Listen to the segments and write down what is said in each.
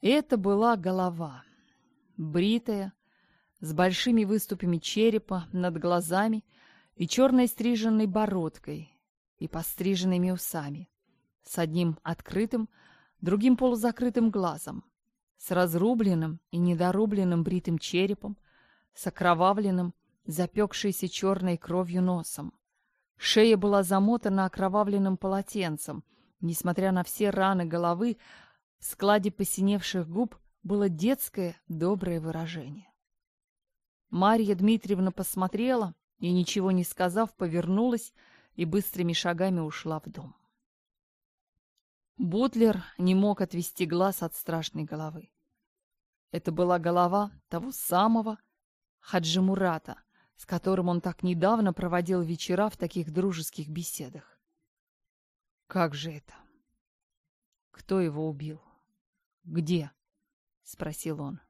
Это была голова. Бритая, с большими выступами черепа над глазами и черной стриженной бородкой и постриженными усами, с одним открытым, другим полузакрытым глазом, с разрубленным и недорубленным бритым черепом, с окровавленным, запекшейся черной кровью носом. Шея была замотана окровавленным полотенцем. Несмотря на все раны головы, в складе посиневших губ было детское доброе выражение. Марья Дмитриевна посмотрела и, ничего не сказав, повернулась и быстрыми шагами ушла в дом. Бутлер не мог отвести глаз от страшной головы. Это была голова того самого Хаджимурата, с которым он так недавно проводил вечера в таких дружеских беседах. Как же это? Кто его убил? «Где?» — спросил он.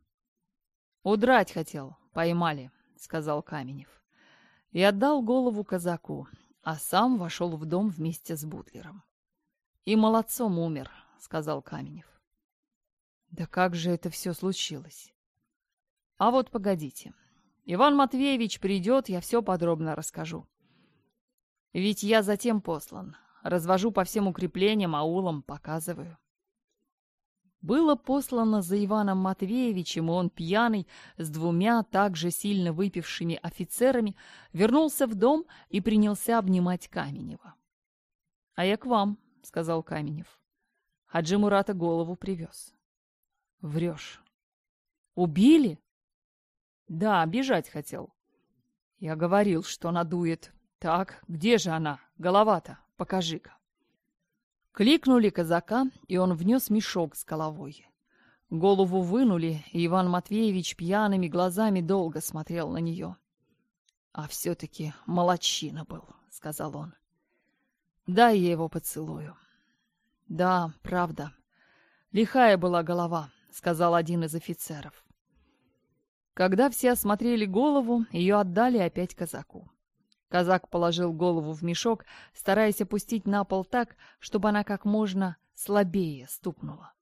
«Удрать хотел. Поймали», — сказал Каменев. И отдал голову казаку, а сам вошел в дом вместе с Бутлером. «И молодцом умер», — сказал Каменев. «Да как же это все случилось?» «А вот погодите. Иван Матвеевич придет, я все подробно расскажу. Ведь я затем послан. Развожу по всем укреплениям, аулам, показываю» было послано за Иваном Матвеевичем, и он, пьяный, с двумя также сильно выпившими офицерами, вернулся в дом и принялся обнимать Каменева. — А я к вам, — сказал Каменев. Хаджи Мурата голову привез. — Врешь. — Убили? — Да, бежать хотел. — Я говорил, что надует. — Так, где же она, голова-то? Покажи-ка. Кликнули казака, и он внес мешок с головой. Голову вынули, и Иван Матвеевич пьяными глазами долго смотрел на нее. «А все-таки молочина был», — сказал он. «Дай я его поцелую». «Да, правда. Лихая была голова», — сказал один из офицеров. Когда все осмотрели голову, ее отдали опять казаку. Казак положил голову в мешок, стараясь опустить на пол так, чтобы она как можно слабее стукнула.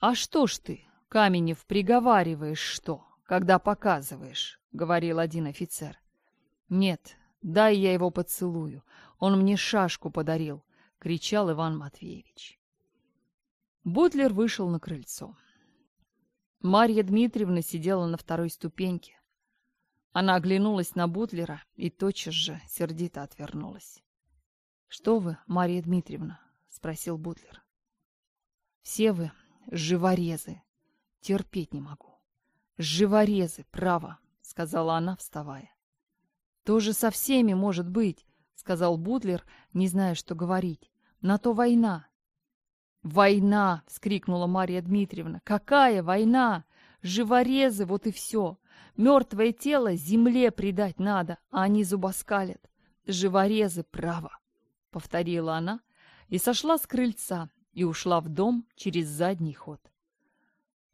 «А что ж ты, Каменев, приговариваешь что, когда показываешь?» — говорил один офицер. «Нет, дай я его поцелую. Он мне шашку подарил», — кричал Иван Матвеевич. Бутлер вышел на крыльцо. Марья Дмитриевна сидела на второй ступеньке, она оглянулась на Бутлера и тотчас же сердито отвернулась. «Что вы, Мария Дмитриевна?» — спросил Бутлер. «Все вы живорезы. Терпеть не могу. Живорезы, право!» — сказала она, вставая. «То же со всеми может быть!» — сказал Бутлер, не зная, что говорить. «На то война!» «Война!» — вскрикнула Мария Дмитриевна. «Какая война? Живорезы, вот и все. Мертвое тело земле придать надо, а они зубоскалят. Живорезы, право!» — повторила она и сошла с крыльца и ушла в дом через задний ход.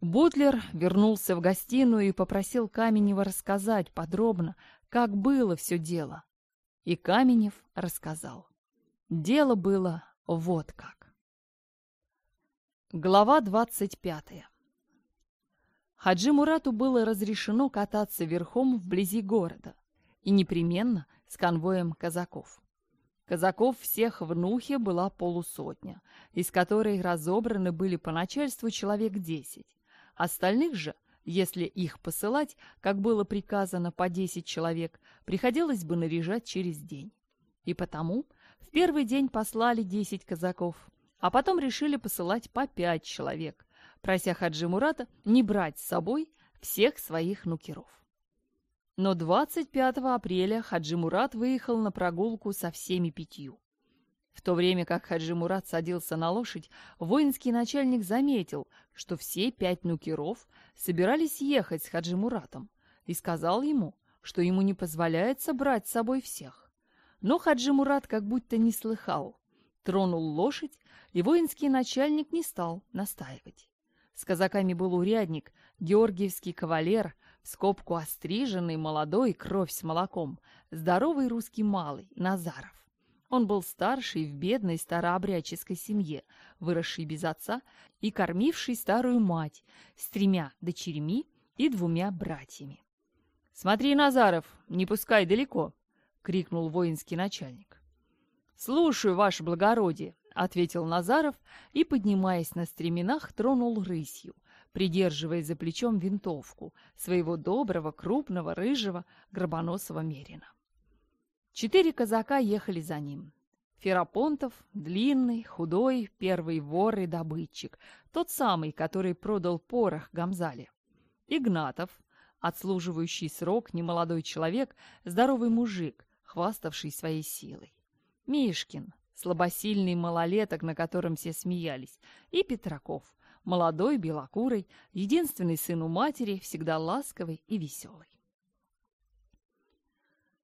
Бутлер вернулся в гостиную и попросил Каменева рассказать подробно, как было все дело. И Каменев рассказал. Дело было вот как. Глава двадцать пятая. Хаджи Мурату было разрешено кататься верхом вблизи города, и непременно с конвоем казаков. Казаков всех в Нухе была полусотня, из которой разобраны были по начальству человек десять. Остальных же, если их посылать, как было приказано по десять человек, приходилось бы наряжать через день. И потому в первый день послали десять казаков, а потом решили посылать по пять человек – прося Хаджи Мурата не брать с собой всех своих нукеров. Но 25 апреля Хаджи Мурат выехал на прогулку со всеми пятью. В то время как Хаджи Мурат садился на лошадь, воинский начальник заметил, что все пять нукеров собирались ехать с Хаджи Муратом и сказал ему, что ему не позволяется брать с собой всех. Но Хаджи Мурат как будто не слыхал. Тронул лошадь, и воинский начальник не стал настаивать с казаками был урядник, георгиевский кавалер, в скобку остриженный, молодой, кровь с молоком, здоровый русский малый, Назаров. Он был старший в бедной старообрядческой семье, выросший без отца и кормивший старую мать с тремя дочерьми и двумя братьями. «Смотри, Назаров, не пускай далеко!» — крикнул воинский начальник. «Слушаю, ваше благородие!» ответил Назаров и, поднимаясь на стременах, тронул рысью, придерживая за плечом винтовку своего доброго, крупного, рыжего, гробоносого мерина. Четыре казака ехали за ним. Ферапонтов, длинный, худой, первый вор и добытчик, тот самый, который продал порох Гамзале. Игнатов, отслуживающий срок немолодой человек, здоровый мужик, хваставший своей силой. Мишкин, слабосильный малолеток, на котором все смеялись, и Петраков, молодой, белокурый, единственный сын у матери, всегда ласковый и веселый.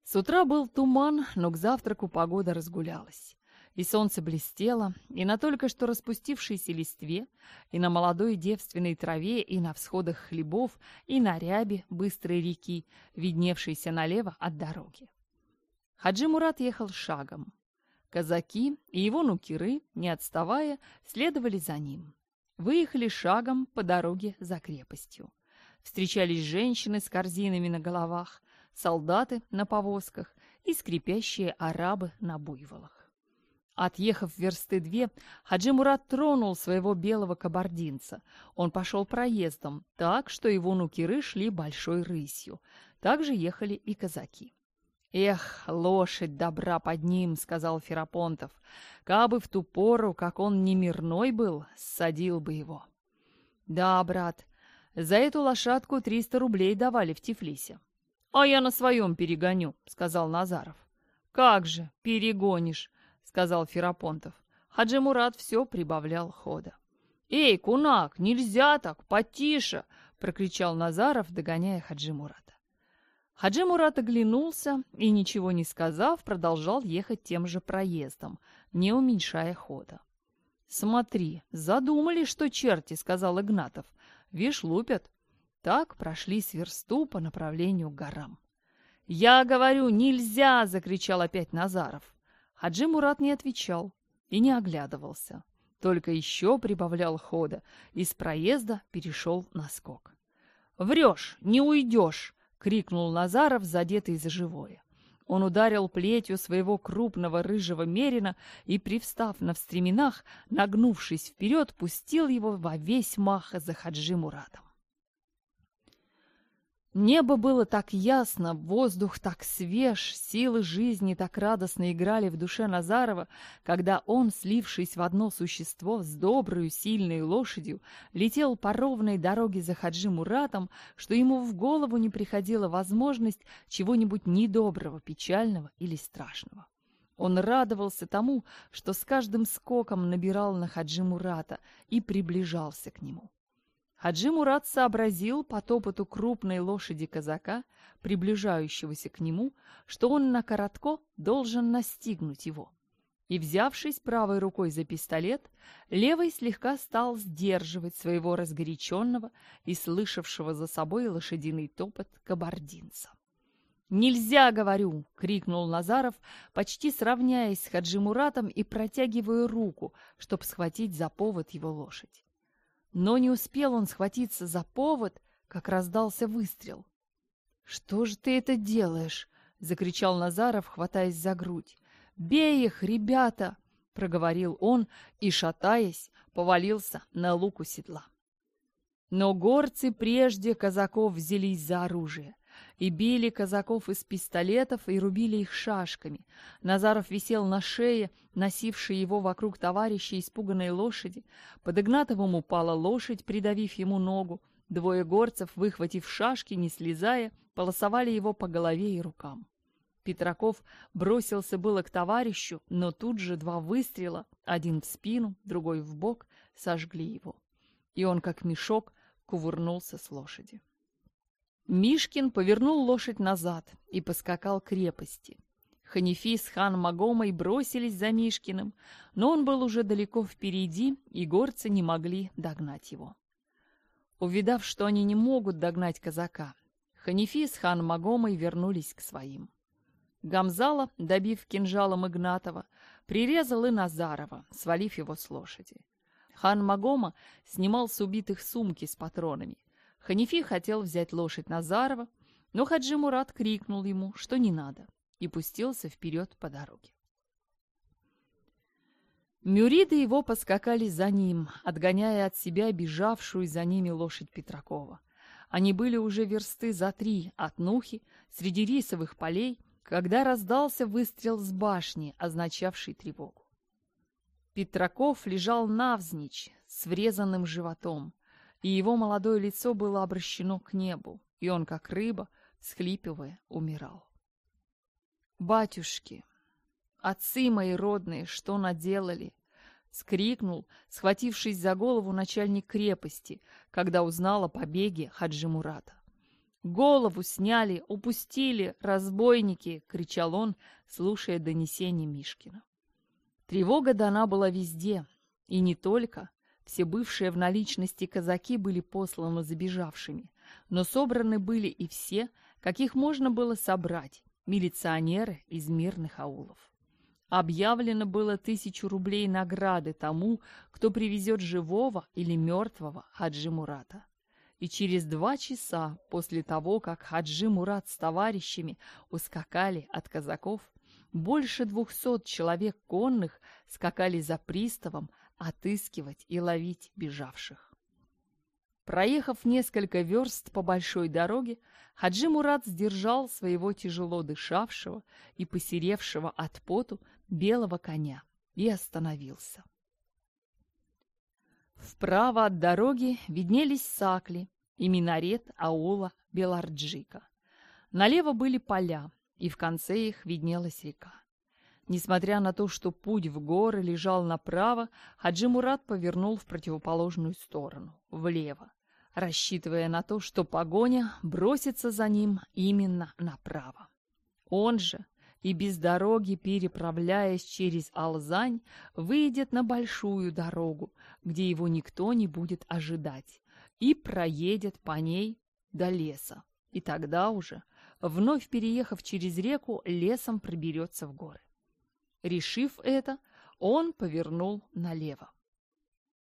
С утра был туман, но к завтраку погода разгулялась. И солнце блестело, и на только что распустившейся листве, и на молодой девственной траве, и на всходах хлебов, и на рябе быстрой реки, видневшейся налево от дороги. Хаджи Мурат ехал шагом. Казаки и его нукеры, не отставая, следовали за ним. Выехали шагом по дороге за крепостью. Встречались женщины с корзинами на головах, солдаты на повозках и скрипящие арабы на буйволах. Отъехав версты две, Хаджи Мурат тронул своего белого кабардинца. Он пошел проездом, так что его нукеры шли большой рысью. Также ехали и казаки. «Эх, лошадь добра под ним», — сказал Ферапонтов. «Кабы в ту пору, как он немирной был, садил бы его». «Да, брат, за эту лошадку триста рублей давали в Тифлисе». «А я на своем перегоню», — сказал Назаров. «Как же, перегонишь», — сказал Ферапонтов. Хаджи Мурат все прибавлял хода. «Эй, кунак, нельзя так, потише!» — прокричал Назаров, догоняя Хаджи Мурат. Хаджи Мурат оглянулся и, ничего не сказав, продолжал ехать тем же проездом, не уменьшая хода. «Смотри, задумали, что черти», — сказал Игнатов. «Вишь, лупят». Так прошли сверсту по направлению к горам. «Я говорю, нельзя!» — закричал опять Назаров. Хаджи Мурат не отвечал и не оглядывался. Только еще прибавлял хода. и с проезда перешел на скок. «Врешь, не уйдешь!» крикнул Назаров, задетый за живое. Он ударил плетью своего крупного рыжего мерина и, привстав на встременах, нагнувшись вперед, пустил его во весь мах за Хаджи Мурадом. Небо было так ясно, воздух так свеж, силы жизни так радостно играли в душе Назарова, когда он, слившись в одно существо с добрую, сильной лошадью, летел по ровной дороге за Хаджи Муратом, что ему в голову не приходила возможность чего-нибудь недоброго, печального или страшного. Он радовался тому, что с каждым скоком набирал на Хаджи Мурата и приближался к нему. Хаджи Мурат сообразил по топоту крупной лошади казака, приближающегося к нему, что он на коротко должен настигнуть его. И, взявшись правой рукой за пистолет, левой слегка стал сдерживать своего разгоряченного и слышавшего за собой лошадиный топот кабардинца. «Нельзя, говорю!» — крикнул Назаров, почти сравняясь с Хаджи Муратом и протягивая руку, чтобы схватить за повод его лошадь. Но не успел он схватиться за повод, как раздался выстрел. «Что же ты это делаешь?» — закричал Назаров, хватаясь за грудь. «Бей их, ребята!» — проговорил он и, шатаясь, повалился на луку седла. Но горцы прежде казаков взялись за оружие и били казаков из пистолетов и рубили их шашками. Назаров висел на шее, носивший его вокруг товарища испуганной лошади. Под Игнатовым упала лошадь, придавив ему ногу. Двое горцев, выхватив шашки, не слезая, полосовали его по голове и рукам. Петраков бросился было к товарищу, но тут же два выстрела, один в спину, другой в бок, сожгли его. И он, как мешок, кувырнулся с лошади. Мишкин повернул лошадь назад и поскакал к крепости. Ханифи с хан Магомой бросились за Мишкиным, но он был уже далеко впереди, и горцы не могли догнать его. Увидав, что они не могут догнать казака, Ханифи с хан Магомой вернулись к своим. Гамзала, добив кинжалом Игнатова, прирезал и Назарова, свалив его с лошади. Хан Магома снимал с убитых сумки с патронами. Ханифи хотел взять лошадь Назарова, но Хаджи Мурат крикнул ему, что не надо, и пустился вперед по дороге. Мюриды его поскакали за ним, отгоняя от себя бежавшую за ними лошадь Петракова. Они были уже версты за три от Нухи, среди рисовых полей, когда раздался выстрел с башни, означавший тревогу. Петраков лежал навзничь с врезанным животом, и его молодое лицо было обращено к небу, и он, как рыба, схлипывая, умирал. «Батюшки, отцы мои родные, что наделали?» — скрикнул, схватившись за голову начальник крепости, когда узнал о побеге Хаджи Мурата. «Голову сняли, упустили, разбойники!» — кричал он, слушая донесение Мишкина. Тревога дана была везде, и не только все бывшие в наличности казаки были посланы забежавшими, но собраны были и все, каких можно было собрать, милиционеры из мирных аулов. Объявлено было тысячу рублей награды тому, кто привезет живого или мертвого Хаджи Мурата. И через два часа после того, как Хаджи Мурат с товарищами ускакали от казаков, больше двухсот человек конных скакали за приставом, отыскивать и ловить бежавших. Проехав несколько верст по большой дороге, Хаджи Мурат сдержал своего тяжело дышавшего и посеревшего от поту белого коня и остановился. Вправо от дороги виднелись сакли и минарет аула Белорджика, Налево были поля, и в конце их виднелась река. Несмотря на то, что путь в горы лежал направо, Хаджи Мурат повернул в противоположную сторону, влево, рассчитывая на то, что погоня бросится за ним именно направо. Он же, и без дороги, переправляясь через Алзань, выйдет на большую дорогу, где его никто не будет ожидать, и проедет по ней до леса. И тогда уже, вновь переехав через реку, лесом проберется в горы. Решив это, он повернул налево.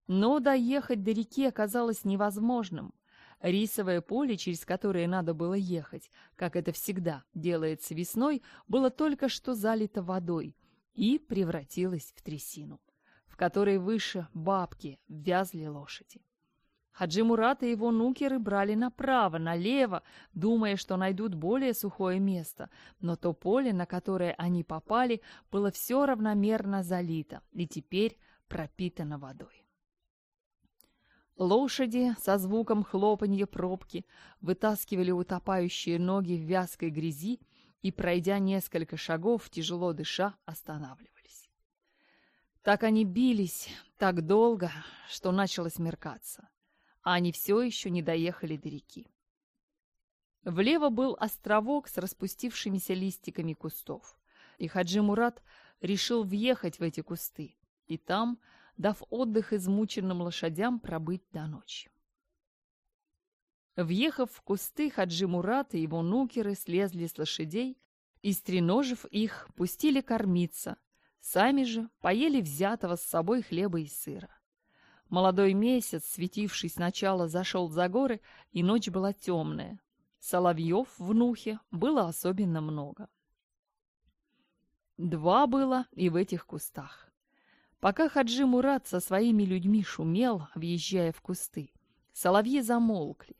Но доехать до реки оказалось невозможным. Рисовое поле, через которое надо было ехать, как это всегда делается весной, было только что залито водой и превратилось в трясину, в которой выше бабки вязли лошади. Хаджи Мурат и его нукеры брали направо, налево, думая, что найдут более сухое место. Но то поле, на которое они попали, было все равномерно залито и теперь пропитано водой. Лошади со звуком хлопанья пробки вытаскивали утопающие ноги в вязкой грязи и, пройдя несколько шагов, тяжело дыша, останавливались. Так они бились так долго, что началось меркаться. А Они все еще не доехали до реки. Влево был островок с распустившимися листиками кустов. И Хаджи Мурат решил въехать в эти кусты и там, дав отдых измученным лошадям, пробыть до ночи. Въехав в кусты, Хаджи Мурат и его нукеры слезли с лошадей и, стреножив их, пустили кормиться, сами же поели взятого с собой хлеба и сыра. Молодой месяц, светивший сначала, зашел за горы, и ночь была темная. Соловьев в Нухе было особенно много. Два было и в этих кустах. Пока Хаджи Мурат со своими людьми шумел, въезжая в кусты, соловьи замолкли.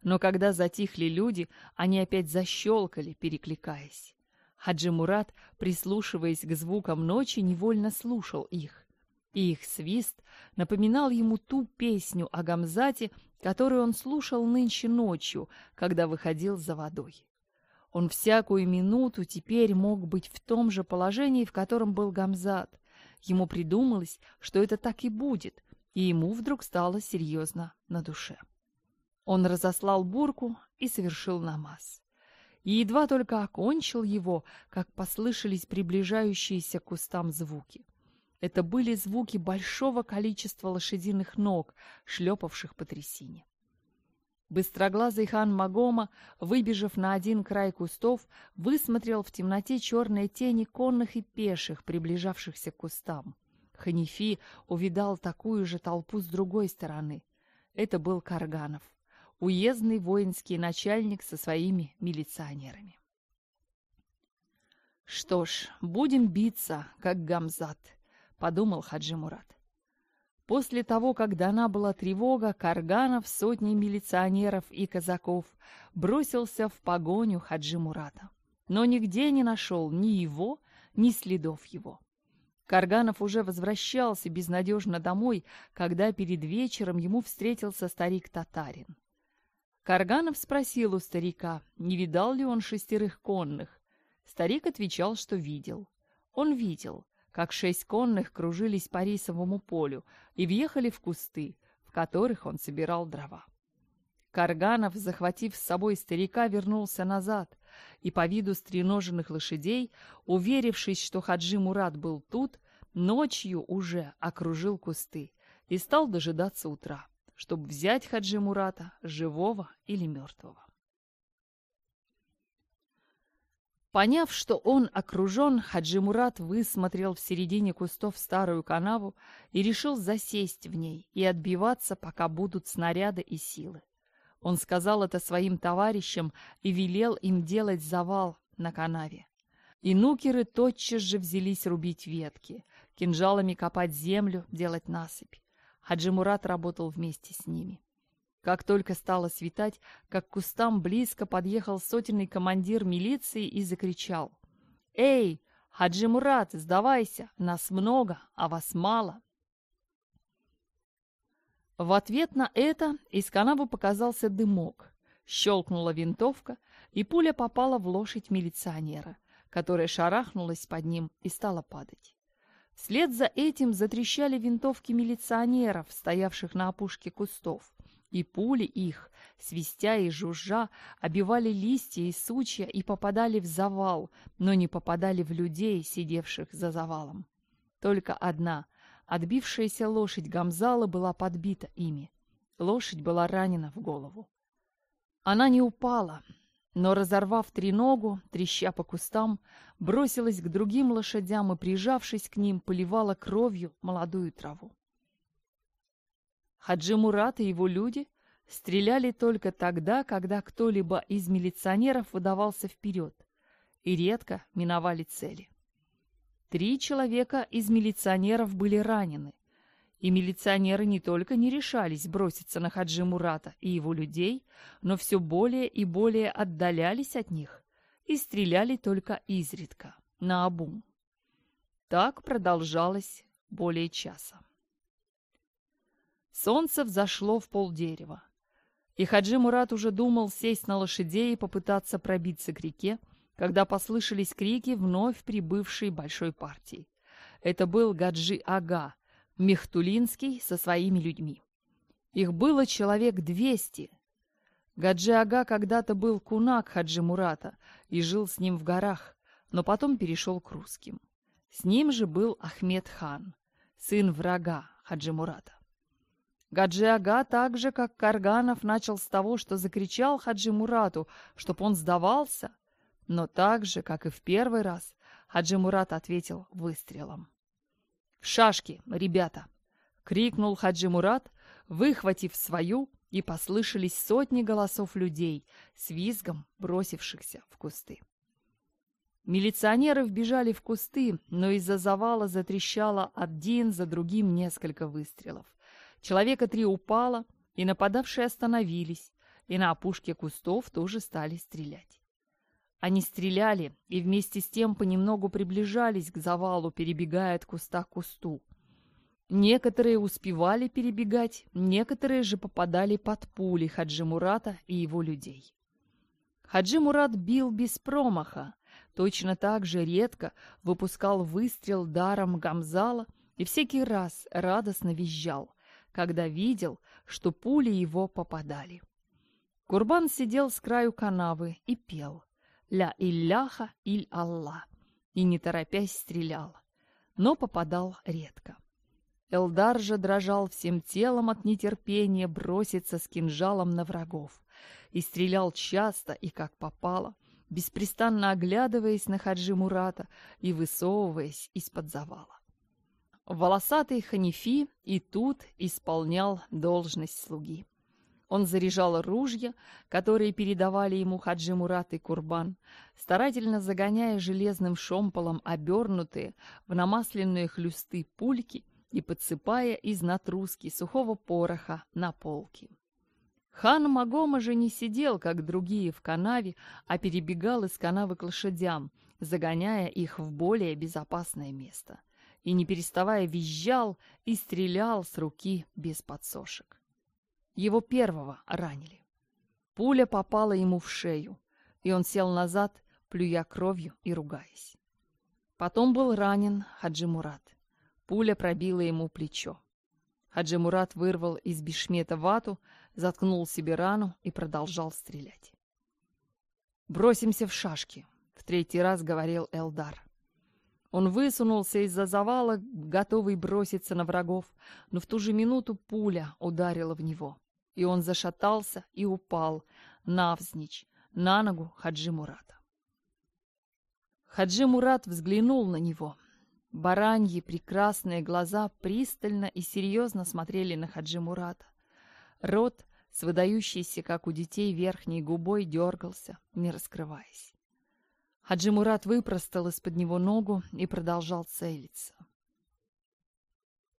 Но когда затихли люди, они опять защелкали, перекликаясь. Хаджи Мурат, прислушиваясь к звукам ночи, невольно слушал их. И их свист напоминал ему ту песню о Гамзате, которую он слушал нынче ночью, когда выходил за водой. Он всякую минуту теперь мог быть в том же положении, в котором был Гамзат. Ему придумалось, что это так и будет, и ему вдруг стало серьезно на душе. Он разослал бурку и совершил намаз. И едва только окончил его, как послышались приближающиеся к кустам звуки. Это были звуки большого количества лошадиных ног, шлепавших по трясине. Быстроглазый хан Магома, выбежав на один край кустов, высмотрел в темноте черные тени конных и пеших, приближавшихся к кустам. Ханифи увидал такую же толпу с другой стороны. Это был Карганов, уездный воинский начальник со своими милиционерами. «Что ж, будем биться, как Гамзат», подумал Хаджи Мурат. После того, как дана была тревога, Карганов, сотни милиционеров и казаков бросился в погоню Хаджи Мурата. Но нигде не нашел ни его, ни следов его. Карганов уже возвращался безнадежно домой, когда перед вечером ему встретился старик-татарин. Карганов спросил у старика, не видал ли он шестерых конных. Старик отвечал, что видел. Он видел, как шесть конных кружились по рисовому полю и въехали в кусты, в которых он собирал дрова. Карганов, захватив с собой старика, вернулся назад, и по виду стреноженных лошадей, уверившись, что Хаджи Мурат был тут, ночью уже окружил кусты и стал дожидаться утра, чтобы взять Хаджи Мурата живого или мертвого. Поняв, что он окружен, Хаджимурат высмотрел в середине кустов старую канаву и решил засесть в ней и отбиваться, пока будут снаряды и силы. Он сказал это своим товарищам и велел им делать завал на канаве. И нукеры тотчас же взялись рубить ветки, кинжалами копать землю, делать насыпь. Хаджимурат работал вместе с ними. Как только стало светать, как к кустам близко подъехал сотенный командир милиции и закричал. «Эй, Хаджи Мурат, сдавайся! Нас много, а вас мало!» В ответ на это из канавы показался дымок. Щелкнула винтовка, и пуля попала в лошадь милиционера, которая шарахнулась под ним и стала падать. Вслед за этим затрещали винтовки милиционеров, стоявших на опушке кустов и пули их, свистя и жужжа, обивали листья и сучья и попадали в завал, но не попадали в людей, сидевших за завалом. Только одна, отбившаяся лошадь Гамзала, была подбита ими. Лошадь была ранена в голову. Она не упала, но, разорвав треногу, треща по кустам, бросилась к другим лошадям и, прижавшись к ним, поливала кровью молодую траву. Хаджи Мурат и его люди стреляли только тогда, когда кто-либо из милиционеров выдавался вперед и редко миновали цели. Три человека из милиционеров были ранены, и милиционеры не только не решались броситься на Хаджи Мурата и его людей, но все более и более отдалялись от них и стреляли только изредка, наобум. Так продолжалось более часа. Солнце взошло в полдерева. И Хаджи Мурат уже думал сесть на лошадей и попытаться пробиться к реке, когда послышались крики вновь прибывшей большой партии. Это был Гаджи Ага, Мехтулинский со своими людьми. Их было человек двести. Гаджи Ага когда-то был кунак Хаджи Мурата и жил с ним в горах, но потом перешел к русским. С ним же был Ахмед хан, сын врага Хаджи Мурата. Гаджиага также как Карганов, начал с того, что закричал Хаджи Мурату, чтоб он сдавался. Но так же, как и в первый раз, Хаджи Мурат ответил выстрелом. «В шашки, ребята!» — крикнул Хаджи Мурат, выхватив свою, и послышались сотни голосов людей, с визгом бросившихся в кусты. Милиционеры вбежали в кусты, но из-за завала затрещало один за другим несколько выстрелов — Человека три упало, и нападавшие остановились, и на опушке кустов тоже стали стрелять. Они стреляли и вместе с тем понемногу приближались к завалу, перебегая от куста к кусту. Некоторые успевали перебегать, некоторые же попадали под пули Хаджи Мурата и его людей. Хаджи Мурат бил без промаха, точно так же редко выпускал выстрел даром Гамзала и всякий раз радостно визжал – когда видел, что пули его попадали. Курбан сидел с краю канавы и пел «Ля Илляха Иль алла, и, не торопясь, стрелял, но попадал редко. Элдар же дрожал всем телом от нетерпения броситься с кинжалом на врагов и стрелял часто и как попало, беспрестанно оглядываясь на Хаджи Мурата и высовываясь из-под завала. Волосатый Ханифи и тут исполнял должность слуги. Он заряжал ружья, которые передавали ему Хаджи Мурат и Курбан, старательно загоняя железным шомполом обернутые в намасленные хлюсты пульки и подсыпая из натруски сухого пороха на полки. Хан Магома же не сидел, как другие в канаве, а перебегал из канавы к лошадям, загоняя их в более безопасное место – и, не переставая, визжал и стрелял с руки без подсошек. Его первого ранили. Пуля попала ему в шею, и он сел назад, плюя кровью и ругаясь. Потом был ранен Хаджи Мурат. Пуля пробила ему плечо. Хаджи Мурат вырвал из бешмета вату, заткнул себе рану и продолжал стрелять. «Бросимся в шашки», — в третий раз говорил Элдар. Он высунулся из-за завала, готовый броситься на врагов, но в ту же минуту пуля ударила в него. И он зашатался и упал навзничь на ногу Хаджи Мурата. Хаджи Мурат взглянул на него. Бараньи прекрасные глаза пристально и серьезно смотрели на Хаджи Мурата. Рот, с выдающейся, как у детей, верхней губой дергался, не раскрываясь. Хаджи Мурат выпростал из-под него ногу и продолжал целиться.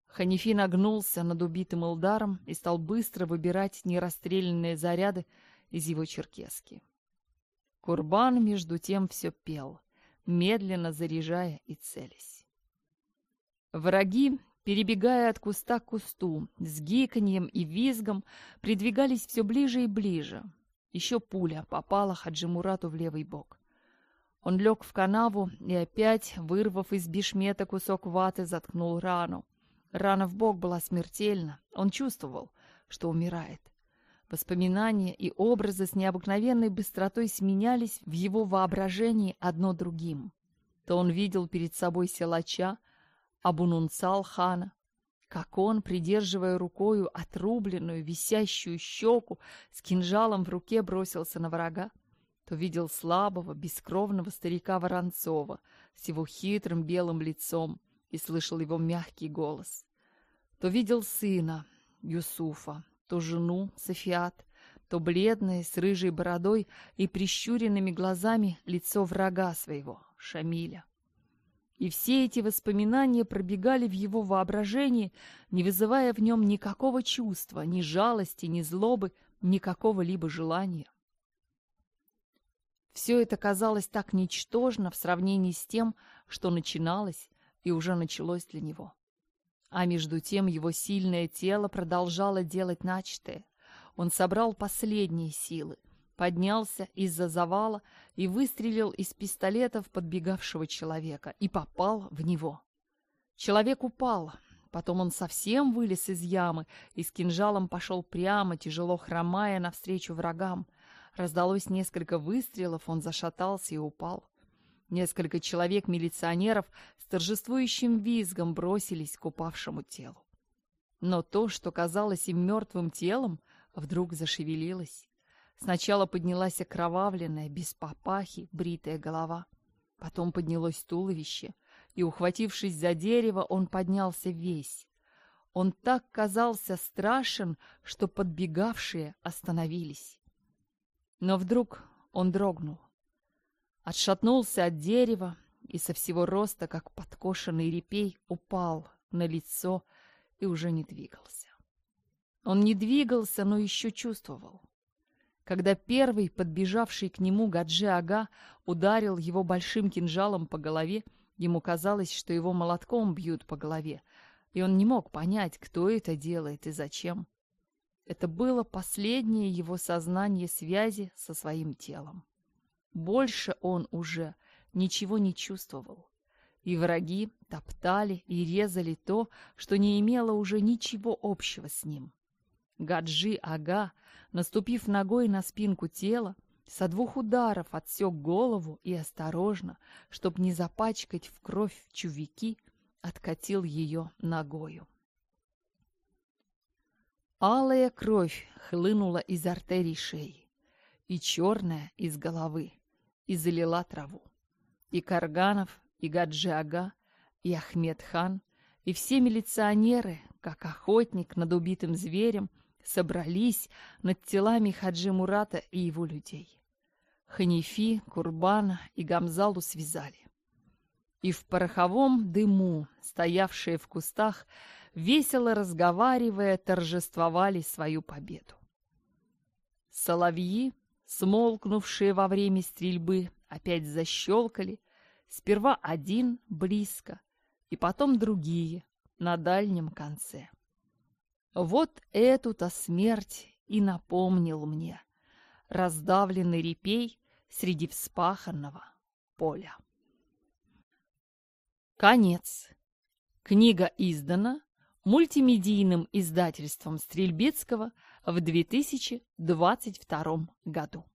Ханифи нагнулся над убитым Илдаром и стал быстро выбирать нерастрелянные заряды из его черкески. Курбан, между тем, все пел, медленно заряжая и целясь. Враги, перебегая от куста к кусту, с гиканьем и визгом, придвигались все ближе и ближе. Еще пуля попала Хаджи Мурату в левый бок. Он лег в канаву и опять, вырвав из бишмета кусок ваты, заткнул рану. Рана в бок была смертельна. Он чувствовал, что умирает. Воспоминания и образы с необыкновенной быстротой сменялись в его воображении одно другим. То он видел перед собой силача, Абунунцал хана, как он, придерживая рукою отрубленную, висящую щеку, с кинжалом в руке бросился на врага, то видел слабого, бескровного старика Воронцова с его хитрым белым лицом и слышал его мягкий голос. То видел сына, Юсуфа, то жену, Софиат, то бледное, с рыжей бородой и прищуренными глазами лицо врага своего, Шамиля. И все эти воспоминания пробегали в его воображении, не вызывая в нем никакого чувства, ни жалости, ни злобы, никакого либо желания. Все это казалось так ничтожно в сравнении с тем, что начиналось и уже началось для него. А между тем его сильное тело продолжало делать начатое. Он собрал последние силы, поднялся из-за завала и выстрелил из пистолета в подбегавшего человека и попал в него. Человек упал, потом он совсем вылез из ямы и с кинжалом пошел прямо, тяжело хромая навстречу врагам, Раздалось несколько выстрелов, он зашатался и упал. Несколько человек-милиционеров с торжествующим визгом бросились к упавшему телу. Но то, что казалось им мертвым телом, вдруг зашевелилось. Сначала поднялась окровавленная, без папахи, бритая голова. Потом поднялось туловище, и, ухватившись за дерево, он поднялся весь. Он так казался страшен, что подбегавшие остановились. Но вдруг он дрогнул, отшатнулся от дерева и со всего роста, как подкошенный репей, упал на лицо и уже не двигался. Он не двигался, но еще чувствовал. Когда первый, подбежавший к нему Гаджи Ага, ударил его большим кинжалом по голове, ему казалось, что его молотком бьют по голове, и он не мог понять, кто это делает и зачем. Это было последнее его сознание связи со своим телом. Больше он уже ничего не чувствовал. И враги топтали и резали то, что не имело уже ничего общего с ним. Гаджи Ага, наступив ногой на спинку тела, со двух ударов отсек голову и осторожно, чтобы не запачкать в кровь чувики, откатил ее ногою. Алая кровь хлынула из артерий шеи, и черная из головы, и залила траву. И Карганов, и Гаджиага, и Ахмед-хан, и все милиционеры, как охотник над убитым зверем, собрались над телами Хаджи Мурата и его людей. Ханифи, Курбана и Гамзалу связали. И в пороховом дыму, стоявшие в кустах, весело разговаривая, торжествовали свою победу. Соловьи, смолкнувшие во время стрельбы, опять защелкали, сперва один близко, и потом другие на дальнем конце. Вот эту-то смерть и напомнил мне раздавленный репей среди вспаханного поля. Конец. Книга издана мультимедийным издательством Стрельбецкого в 2022 году.